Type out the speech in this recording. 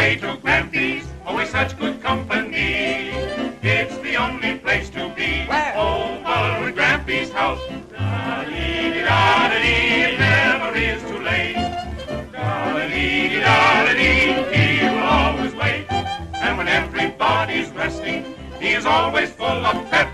away to Grampy's, always such good company. It's the only place to be. Where? Over at Grampy's house. Da-dee-dee-da-dee, it never is too late. Da-dee-dee-da-dee, he will always wait. And when everybody's resting, he is always full of pep.